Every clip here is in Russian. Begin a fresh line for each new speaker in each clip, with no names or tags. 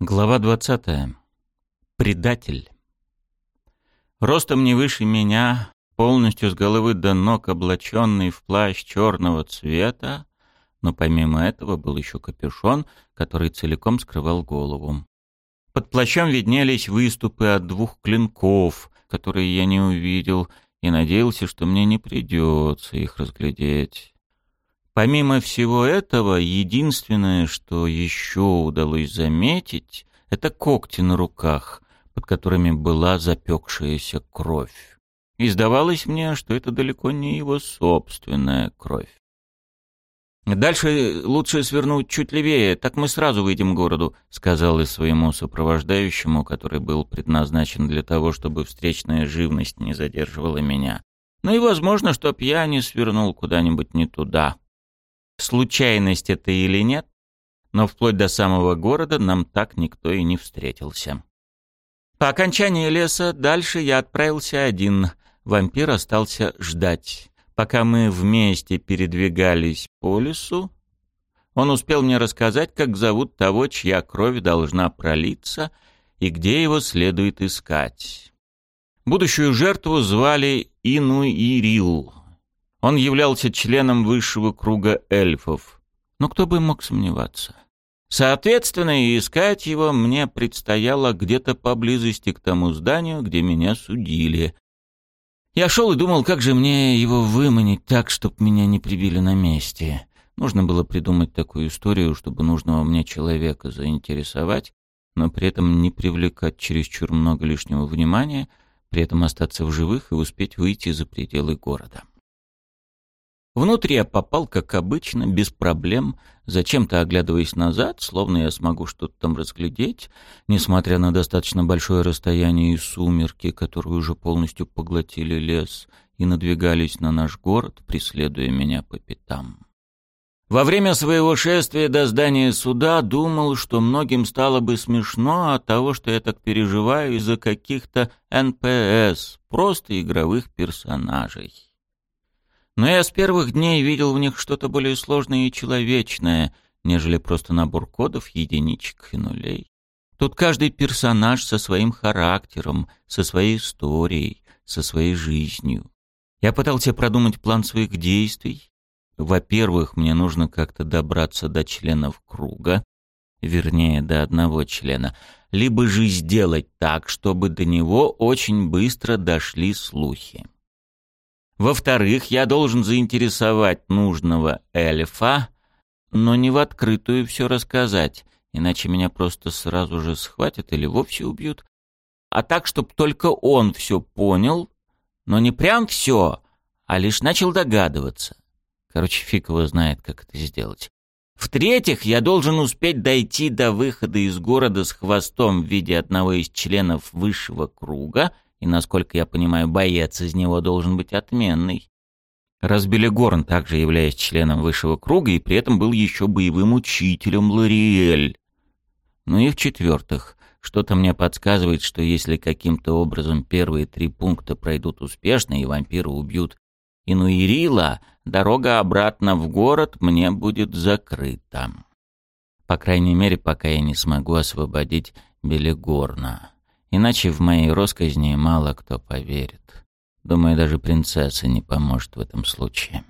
Глава 20. Предатель. Ростом не выше меня, полностью с головы до ног облаченный в плащ черного цвета, но помимо этого был еще капюшон, который целиком скрывал голову. Под плащом виднелись выступы от двух клинков, которые я не увидел, и надеялся, что мне не придется их разглядеть. Помимо всего этого, единственное, что еще удалось заметить, это когти на руках, под которыми была запекшаяся кровь. И сдавалось мне, что это далеко не его собственная кровь. «Дальше лучше свернуть чуть левее, так мы сразу выйдем к городу», — сказал и своему сопровождающему, который был предназначен для того, чтобы встречная живность не задерживала меня. Ну и возможно, чтоб я не свернул куда-нибудь не туда. Случайность это или нет, но вплоть до самого города нам так никто и не встретился. По окончании леса дальше я отправился один. Вампир остался ждать. Пока мы вместе передвигались по лесу, он успел мне рассказать, как зовут того, чья кровь должна пролиться, и где его следует искать. Будущую жертву звали Инуирил. Он являлся членом высшего круга эльфов. Но кто бы мог сомневаться? Соответственно, искать его мне предстояло где-то поблизости к тому зданию, где меня судили. Я шел и думал, как же мне его выманить так, чтобы меня не прибили на месте. Нужно было придумать такую историю, чтобы нужного мне человека заинтересовать, но при этом не привлекать чересчур много лишнего внимания, при этом остаться в живых и успеть выйти за пределы города. Внутрь я попал, как обычно, без проблем, зачем-то оглядываясь назад, словно я смогу что-то там разглядеть, несмотря на достаточно большое расстояние и сумерки, которые уже полностью поглотили лес и надвигались на наш город, преследуя меня по пятам. Во время своего шествия до здания суда думал, что многим стало бы смешно от того, что я так переживаю из-за каких-то НПС, просто игровых персонажей. Но я с первых дней видел в них что-то более сложное и человечное, нежели просто набор кодов, единичек и нулей. Тут каждый персонаж со своим характером, со своей историей, со своей жизнью. Я пытался продумать план своих действий. Во-первых, мне нужно как-то добраться до членов круга, вернее, до одного члена, либо же сделать так, чтобы до него очень быстро дошли слухи. Во-вторых, я должен заинтересовать нужного эльфа, но не в открытую все рассказать, иначе меня просто сразу же схватят или вовсе убьют. А так, чтобы только он все понял, но не прям все, а лишь начал догадываться. Короче, фиг его знает, как это сделать. В-третьих, я должен успеть дойти до выхода из города с хвостом в виде одного из членов высшего круга — и, насколько я понимаю, боец из него должен быть отменный. Разбили Горн, также являясь членом высшего круга, и при этом был еще боевым учителем Лориэль. Ну и в-четвертых, что-то мне подсказывает, что если каким-то образом первые три пункта пройдут успешно и вампира убьют Инуирила, дорога обратно в город мне будет закрыта. По крайней мере, пока я не смогу освободить Белигорна. Иначе в моей росказни мало кто поверит. Думаю, даже принцесса не поможет в этом случае.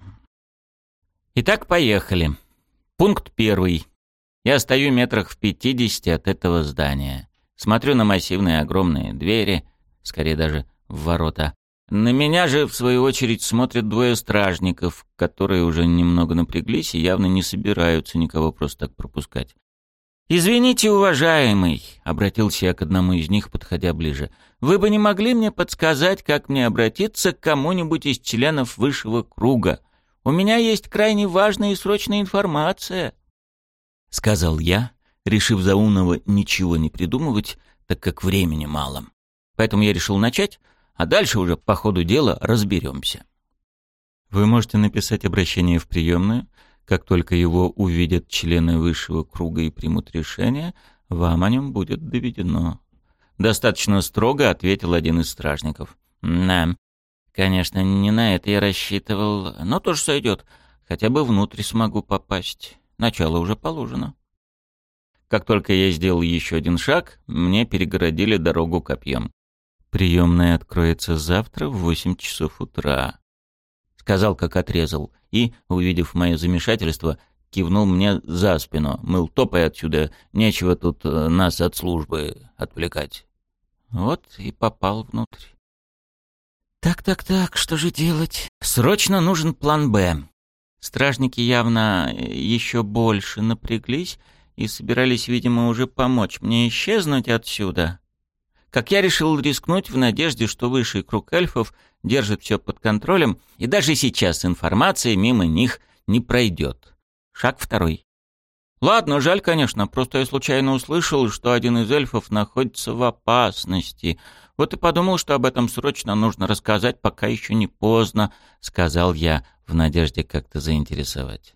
Итак, поехали. Пункт первый. Я стою метрах в пятидесяти от этого здания. Смотрю на массивные огромные двери, скорее даже в ворота. На меня же, в свою очередь, смотрят двое стражников, которые уже немного напряглись и явно не собираются никого просто так пропускать. «Извините, уважаемый», — обратился я к одному из них, подходя ближе, «вы бы не могли мне подсказать, как мне обратиться к кому-нибудь из членов высшего круга? У меня есть крайне важная и срочная информация», — сказал я, решив за умного ничего не придумывать, так как времени мало. Поэтому я решил начать, а дальше уже по ходу дела разберемся. Вы можете написать обращение в приемную, как только его увидят члены высшего круга и примут решение, вам о нем будет доведено. Достаточно строго ответил один из стражников. Да, конечно, не на это я рассчитывал, но тоже сойдет. Хотя бы внутрь смогу попасть. Начало уже положено. Как только я сделал еще один шаг, мне перегородили дорогу копьем. «Приемная откроется завтра в восемь часов утра», — сказал, как отрезал, и, увидев мое замешательство, кивнул мне за спину, мыл, топай отсюда, нечего тут э, нас от службы отвлекать. Вот и попал внутрь. Так-так-так, что же делать? Срочно нужен план «Б». Стражники явно э, еще больше напряглись и собирались, видимо, уже помочь мне исчезнуть отсюда. Как я решил рискнуть в надежде, что высший круг эльфов держит все под контролем, и даже сейчас информация мимо них не пройдет. Шаг второй. Ладно, жаль, конечно, просто я случайно услышал, что один из эльфов находится в опасности. Вот и подумал, что об этом срочно нужно рассказать, пока еще не поздно, сказал я, в надежде как-то заинтересовать.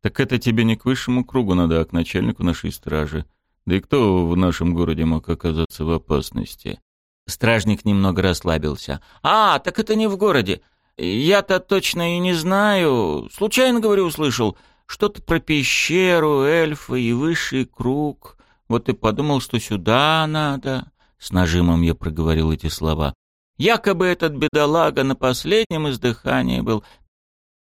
Так это тебе не к высшему кругу надо, а к начальнику нашей стражи. Да и кто в нашем городе мог оказаться в опасности?
Стражник немного расслабился. А, так это не в городе. Я-то точно и не знаю. Случайно, говорю, услышал. Что-то про пещеру, эльфа и высший круг. Вот и подумал, что сюда надо. С нажимом я проговорил эти слова. Якобы этот бедолага на последнем издыхании был.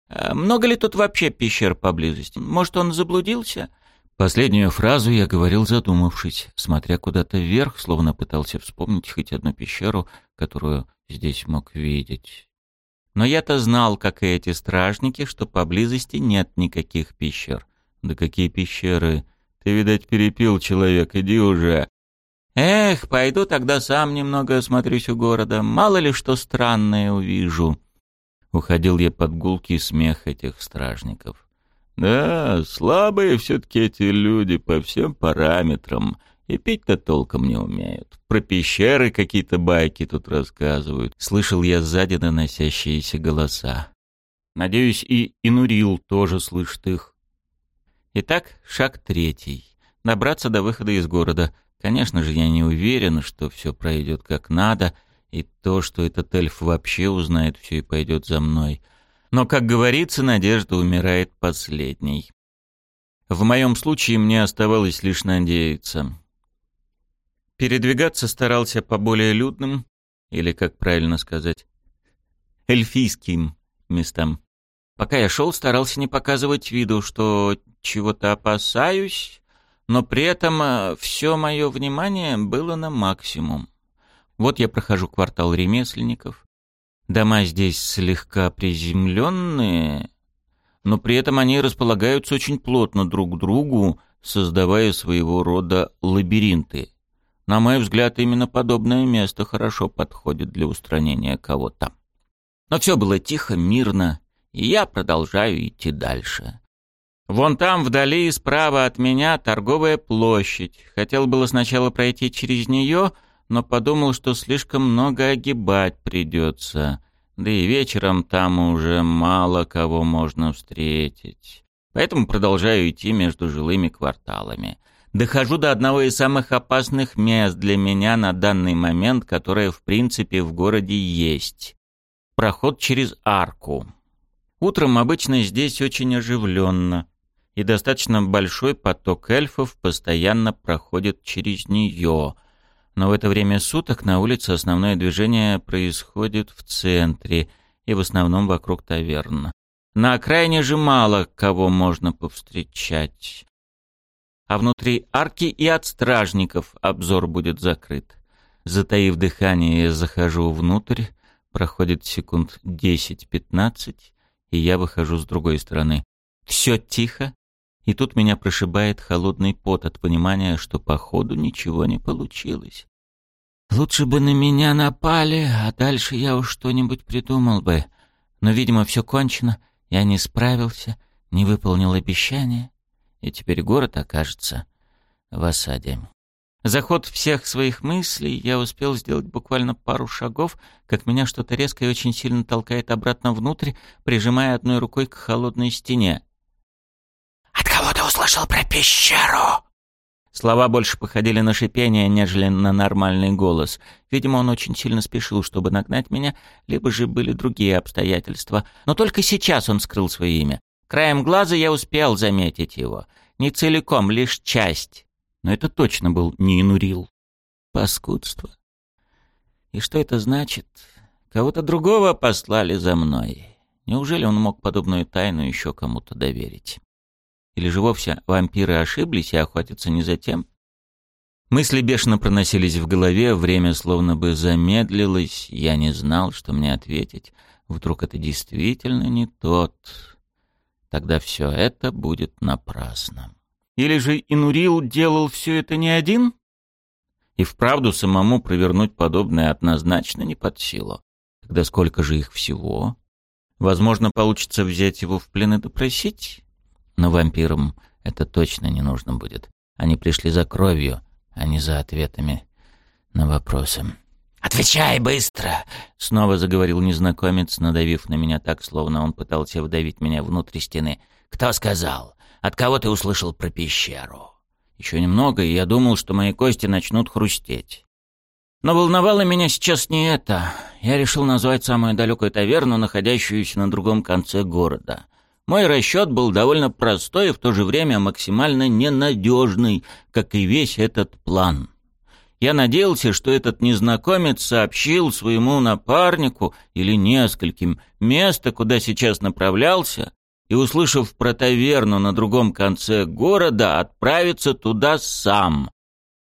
А много ли тут вообще пещер поблизости? Может, он заблудился? Последнюю фразу я говорил задумавшись, смотря куда-то вверх, словно пытался вспомнить хоть одну пещеру, которую здесь мог видеть. Но я-то знал, как и эти стражники, что поблизости нет никаких пещер.
Да какие пещеры? Ты, видать, перепил человек, иди уже.
Эх, пойду тогда сам немного осмотрюсь у города, мало ли что странное увижу. Уходил я под гулкий смех этих стражников.
Да, слабые все-таки эти люди по всем параметрам, и пить-то толком не умеют. Про пещеры какие-то байки тут рассказывают. Слышал я сзади доносящиеся голоса. Надеюсь, и Инурил тоже слышит их.
Итак, шаг третий. Добраться до выхода из города. Конечно же, я не уверен, что все пройдет как надо, и то, что этот эльф вообще узнает все и пойдет за мной. Но, как говорится, надежда умирает последней. В моем случае мне оставалось лишь надеяться. Передвигаться старался по более людным, или, как правильно сказать, эльфийским местам. Пока я шел, старался не показывать виду, что чего-то опасаюсь, но при этом э, все мое внимание было на максимум. Вот я прохожу квартал ремесленников. Дома здесь слегка приземленные, но при этом они располагаются очень плотно друг к другу, создавая своего рода лабиринты. На мой взгляд, именно подобное место хорошо подходит для устранения кого-то. Но все было тихо, мирно, и я продолжаю идти дальше. Вон там, вдали, справа от меня, торговая площадь. Хотел было сначала пройти через нее, но подумал, что слишком много огибать придется. Да и вечером там уже мало кого можно встретить. Поэтому продолжаю идти между жилыми кварталами. Дохожу до одного из самых опасных мест для меня на данный момент, которое в принципе в городе есть. Проход через арку. Утром обычно здесь очень оживленно, и достаточно большой поток эльфов постоянно проходит через нее. Но в это время суток на улице основное движение происходит в центре и в основном вокруг таверн. На окраине же мало кого можно повстречать а внутри арки и от стражников обзор будет закрыт. Затаив дыхание, я захожу внутрь, проходит секунд 10-15, и я выхожу с другой стороны. Все тихо, и тут меня прошибает холодный пот от понимания, что по ходу ничего не получилось. Лучше бы на меня напали, а дальше я уж что-нибудь придумал бы. Но, видимо, все кончено, я не справился, не выполнил обещание и теперь город окажется в осаде. Заход всех своих мыслей я успел сделать буквально пару шагов, как меня что-то резко и очень сильно толкает обратно внутрь, прижимая одной рукой к холодной стене. «От кого ты услышал про пещеру?» Слова больше походили на шипение, нежели на нормальный голос. Видимо, он очень сильно спешил, чтобы нагнать меня, либо же были другие обстоятельства. Но только сейчас он скрыл свое имя. Краем глаза я успел заметить его. Не целиком, лишь часть. Но это точно был не Инурил. Паскудство. И что это значит? Кого-то другого послали за мной. Неужели он мог подобную тайну еще кому-то доверить? Или же вовсе вампиры ошиблись и охотятся не за тем? Мысли бешено проносились в голове, время словно бы замедлилось, я не знал, что мне ответить. Вдруг это действительно не тот. Тогда все это будет напрасно. Или же Инурил делал все это не один? И вправду самому провернуть подобное однозначно не под силу. Тогда сколько же их всего? Возможно, получится взять его в плен и допросить? Но вампирам это точно не нужно будет. Они пришли за кровью, а не за ответами на вопросы.
«Отвечай быстро!» — снова заговорил незнакомец, надавив на меня так, словно он пытался вдавить меня внутрь стены. «Кто сказал? От кого ты услышал про пещеру?»
Еще немного, и я думал, что мои кости начнут хрустеть. Но волновало меня сейчас не это. Я решил назвать самую далекую таверну, находящуюся на другом конце города. Мой расчет был довольно простой и в то же время максимально ненадежный, как и весь этот план. Я надеялся, что этот незнакомец сообщил своему напарнику или нескольким место, куда сейчас направлялся, и, услышав про таверну на другом конце города, отправится туда сам,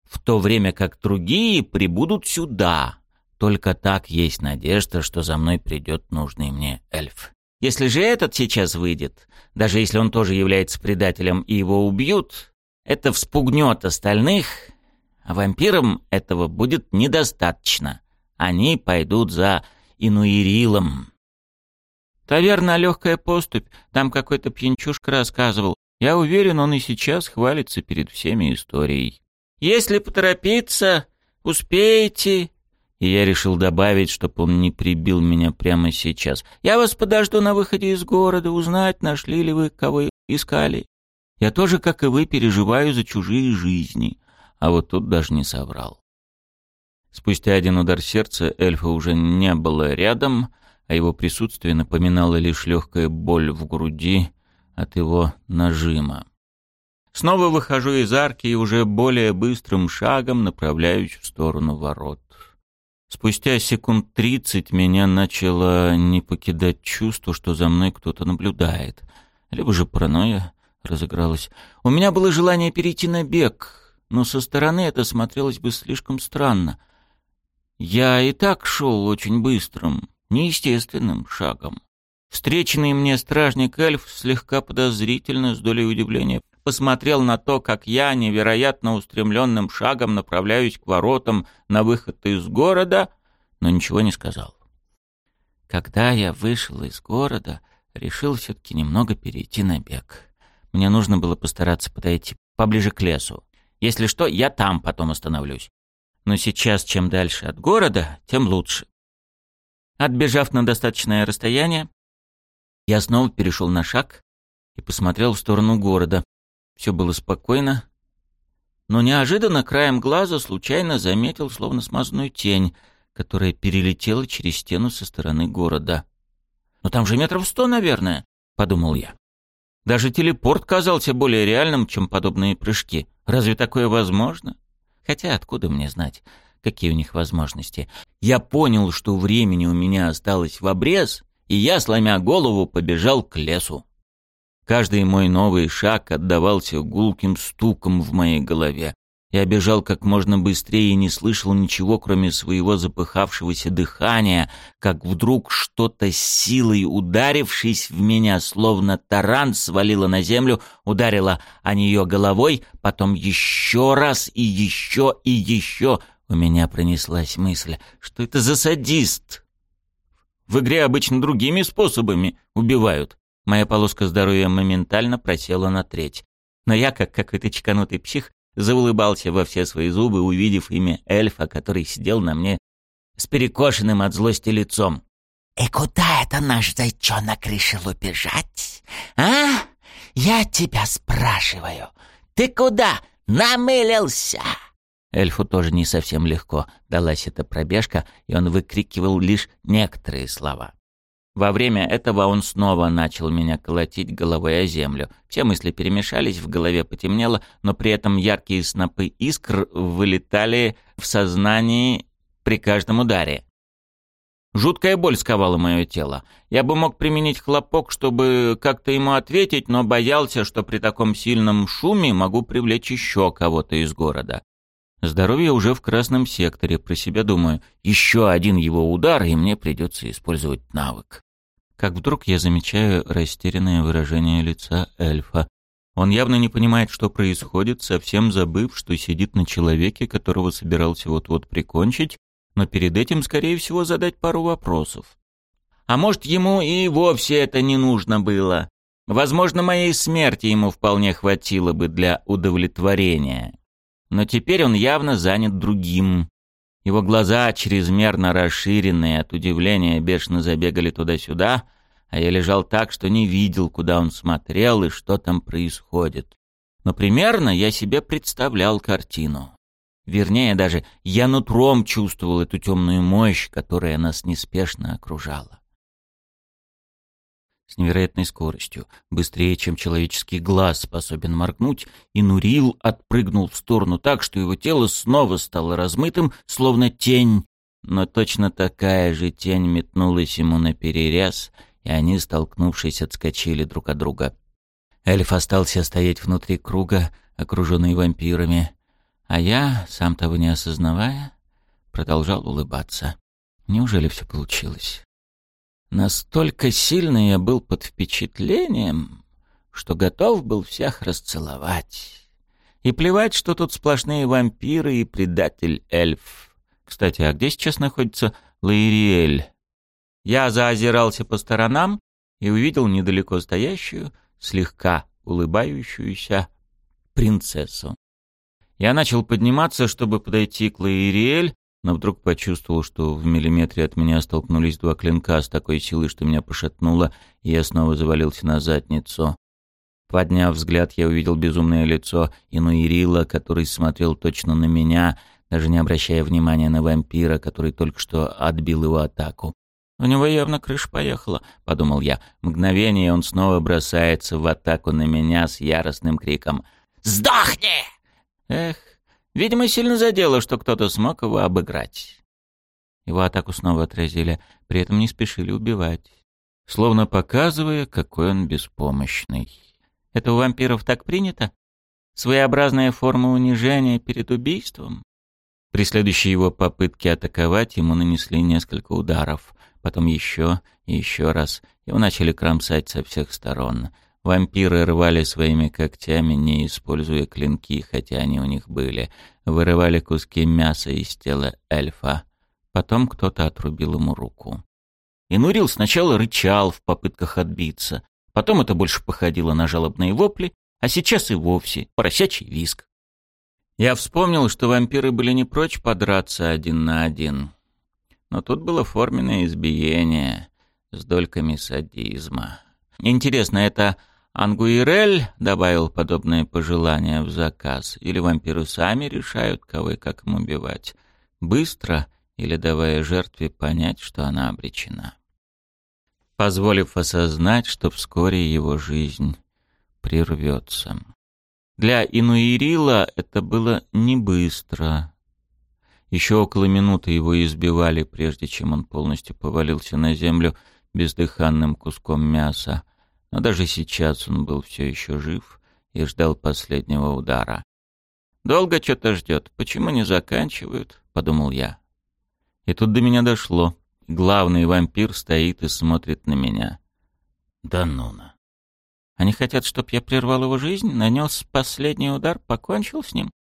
в то время как другие прибудут сюда. Только так есть надежда, что за мной придет нужный мне эльф. Если же этот сейчас выйдет, даже если он тоже является предателем и его убьют, это вспугнет остальных, а вампирам этого будет недостаточно. Они пойдут за Инуирилом. Таверна «Легкая поступь», там какой-то пьянчушка рассказывал. Я уверен, он и сейчас хвалится перед всеми историей. «Если поторопиться, успеете...» И я решил добавить, чтобы он не прибил меня прямо сейчас. «Я вас подожду на выходе из города, узнать, нашли ли вы, кого искали. Я тоже, как и вы, переживаю за чужие жизни». А вот тут даже не соврал. Спустя один удар сердца эльфа уже не было рядом, а его присутствие напоминало лишь легкая боль в груди от его нажима. Снова выхожу из арки и уже более быстрым шагом направляюсь в сторону ворот. Спустя секунд тридцать меня начало не покидать чувство, что за мной кто-то наблюдает. Либо же паранойя разыгралась. У меня было желание перейти на бег, но со стороны это смотрелось бы слишком странно. Я и так шел очень быстрым, неестественным шагом. Встреченный мне стражник-эльф слегка подозрительно, с долей удивления, посмотрел на то, как я невероятно устремленным шагом направляюсь к воротам на выход из города, но ничего не сказал. Когда я вышел из города, решил все-таки немного перейти на бег. Мне нужно было постараться подойти поближе к лесу. Если что, я там потом остановлюсь. Но сейчас, чем дальше от города, тем лучше. Отбежав на достаточное расстояние, я снова перешел на шаг и посмотрел в сторону города. Все было спокойно, но неожиданно краем глаза случайно заметил словно смазанную тень, которая перелетела через стену со стороны города. «Но там же метров сто, наверное», — подумал я. Даже телепорт казался более реальным, чем подобные прыжки. Разве такое возможно? Хотя откуда мне знать? какие у них возможности. Я понял, что времени у меня осталось в обрез, и я, сломя голову, побежал к лесу. Каждый мой новый шаг отдавался гулким стуком в моей голове. Я бежал как можно быстрее и не слышал ничего, кроме своего запыхавшегося дыхания, как вдруг что-то силой, ударившись в меня, словно таран, свалило на землю, ударило о нее головой, потом еще раз и еще и еще — у меня пронеслась мысль, что это за садист. В игре обычно другими способами убивают. Моя полоска здоровья моментально просела на треть. Но я, как какой-то чеканутый псих, заулыбался во все свои зубы, увидев имя эльфа, который сидел на мне с перекошенным от злости лицом.
«И куда это наш зайчонок решил убежать? А? Я тебя спрашиваю. Ты куда намылился?»
Эльфу тоже не совсем легко далась эта пробежка, и он выкрикивал лишь некоторые слова. Во время этого он снова начал меня колотить головой о землю. Все мысли перемешались, в голове потемнело, но при этом яркие снопы искр вылетали в сознании при каждом ударе. Жуткая боль сковала мое тело. Я бы мог применить хлопок, чтобы как-то ему ответить, но боялся, что при таком сильном шуме могу привлечь еще кого-то из города. Здоровье уже в красном секторе, про себя думаю. Еще один его удар, и мне придется использовать навык как вдруг я замечаю растерянное выражение лица эльфа. Он явно не понимает, что происходит, совсем забыв, что сидит на человеке, которого собирался вот-вот прикончить, но перед этим, скорее всего, задать пару вопросов. А может, ему и вовсе это не нужно было? Возможно, моей смерти ему вполне хватило бы для удовлетворения. Но теперь он явно занят другим. Его глаза, чрезмерно расширенные от удивления, бешено забегали туда-сюда, а я лежал так, что не видел, куда он смотрел и что там происходит. Но примерно я себе представлял картину. Вернее, даже я нутром чувствовал эту темную мощь, которая нас неспешно окружала. С невероятной скоростью, быстрее, чем человеческий глаз способен моргнуть, и Нурил отпрыгнул в сторону так, что его тело снова стало размытым, словно тень, но точно такая же тень метнулась ему на перерез, и они, столкнувшись, отскочили друг от друга. Эльф остался стоять внутри круга, окруженный вампирами, а я, сам того не осознавая, продолжал улыбаться. Неужели все получилось? Настолько сильно я был под впечатлением, что готов был всех расцеловать. И плевать, что тут сплошные вампиры и предатель-эльф. Кстати, а где сейчас находится Лаириэль? Я заозирался по сторонам и увидел недалеко стоящую, слегка улыбающуюся принцессу. Я начал подниматься, чтобы подойти к Лаириэль, но вдруг почувствовал, что в миллиметре от меня столкнулись два клинка с такой силой, что меня пошатнуло, и я снова завалился на задницу. Подняв взгляд, я увидел безумное лицо Инуирила, который смотрел точно на меня, даже не обращая внимания на вампира, который только что отбил его атаку. «У него явно крыша поехала», — подумал я. Мгновение он снова бросается в атаку на меня с яростным криком «Сдохни!» Эх, Видимо, сильно задело, что кто-то смог его обыграть. Его атаку снова отразили, при этом не спешили убивать, словно показывая, какой он беспомощный. Это у вампиров так принято? Своеобразная форма унижения перед убийством? При следующей его попытке атаковать ему нанесли несколько ударов, потом еще и еще раз. Его начали кромсать со всех сторон. Вампиры рвали своими когтями, не используя клинки, хотя они у них были. Вырывали куски мяса из тела эльфа. Потом кто-то отрубил ему руку. Инурил сначала рычал в попытках отбиться. Потом это больше походило на жалобные вопли, а сейчас и вовсе поросячий виск. Я вспомнил, что вампиры были не прочь подраться один на один. Но тут было форменное избиение с дольками садизма. Интересно, это Ангуирель добавил подобные пожелания в заказ, или вампиры сами решают, кого и как им убивать, быстро или давая жертве понять, что она обречена. Позволив осознать, что вскоре его жизнь прервется. Для Инуирила это было не быстро. Еще около минуты его избивали, прежде чем он полностью повалился на землю бездыханным куском мяса но даже сейчас он был все еще жив и ждал последнего удара. «Долго что-то ждет, почему не заканчивают?» — подумал я. И тут до меня дошло. Главный вампир стоит и смотрит на меня. Да ну на. Они хотят, чтоб я прервал его жизнь, нанес последний удар, покончил с ним?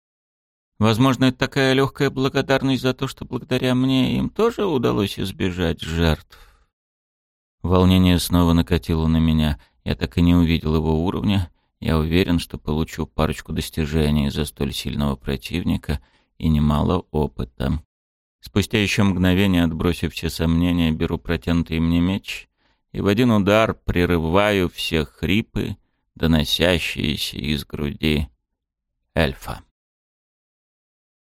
Возможно, это такая легкая благодарность за то, что благодаря мне им тоже удалось избежать жертв. Волнение снова накатило на меня. Я так и не увидел его уровня. Я уверен, что получу парочку достижений за столь сильного противника и немало опыта. Спустя еще мгновение, отбросив все сомнения, беру протянутый мне меч и в один удар прерываю все хрипы, доносящиеся из груди эльфа.